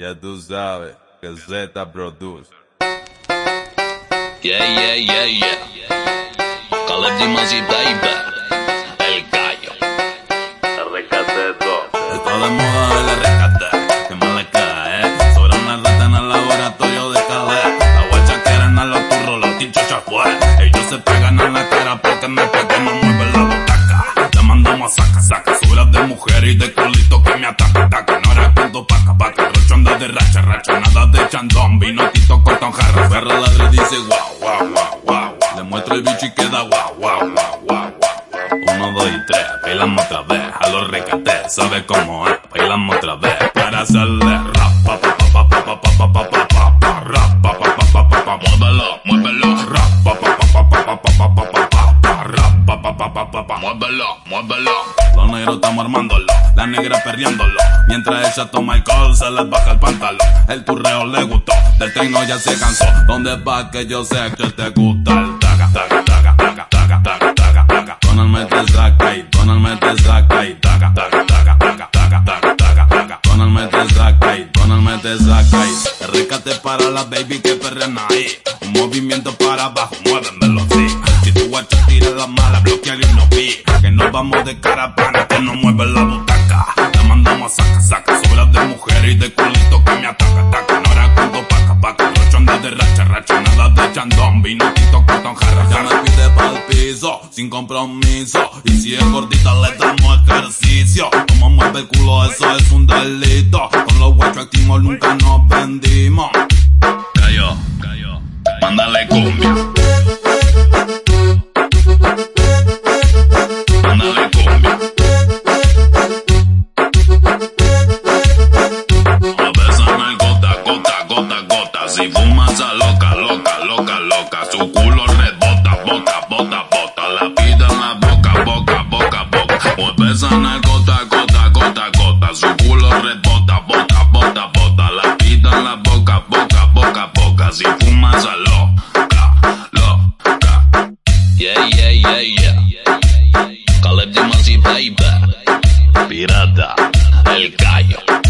Ya tú sabes que Z produce. Yeah, yeah, yeah, yeah. Caleb Dimas y Baby. El gallo. Recateto. Está de moda el RKT, que mal le cae, eh. Sobra una rata en el laboratorio de Calais. La guacha quieren a los turros, los tinchos ya fue. Ellos se pegan en la cara porque me peguemos mueve ladre dice guau, guau, guau, guau. Le muestro el bicho y queda guau, guau, guau, guau. Uno, dos y tres, bailamos otra vez, a los recates, sabe cómo es, bailamos otra vez, para hacerle rap, pa, pa, pa, pa, pa, pa, pa, pa, pa, pa, pa, pa, pa, pa, pa, muévelo, muévelo, rap, pa, pa, pa, pa, pa, pa, pa, pa, pa, pa, pa, pa, pa, pa, pa, pa, muévelo, muévelo. Los negros estamos armándolo, las negras perreándolo. Mientras ella toma alcohol, se les baja el pantalón. El turreo le gustó, del trino ya se cansó. ¿Dónde va que yo sé que te gusta el taca, taca, taca, taca, taca, taca, taca, taca? Donald me te saca y Donald me te saca y taca, taca, taca, taca, taca, taca, taca, taca. Donald me te saca y Donald me te saca y. Rescate para la baby que perrean ahí. Un movimiento para abajo, muévemelo sí, si tu guacha tira la mala, bloquea y no vi, que nos vamos de caravana, que no mueve la butaca, la mandamos saca, saca, sobras de mujer y de culito que me ataca, ataca, no era cuento paca, paca, rocho anda de racha, racha, nada de chandón, vino tito cortón, jarra, ya me pide pa'l piso, sin compromiso, y si es gordita le damos ejercicio, como mueve el culo eso es un delito, con los guachos activos nunca nos vendimos. Cayó, cayó, mándale cumbia. gota, gota. Si fumas a loca, loca, loca, loca. Su culo rebota, bota, bota, bota. La pita en la boca, boca, boca, boca. Pues o besan el gota, gota, gota, gota. Su culo rebota, bota, bota, bota. La pita en la boca, boca, boca, boca. Si fumas a loca, loca. Yeah, yeah, yeah, yeah. Caleb Dimas Pirata, el callo.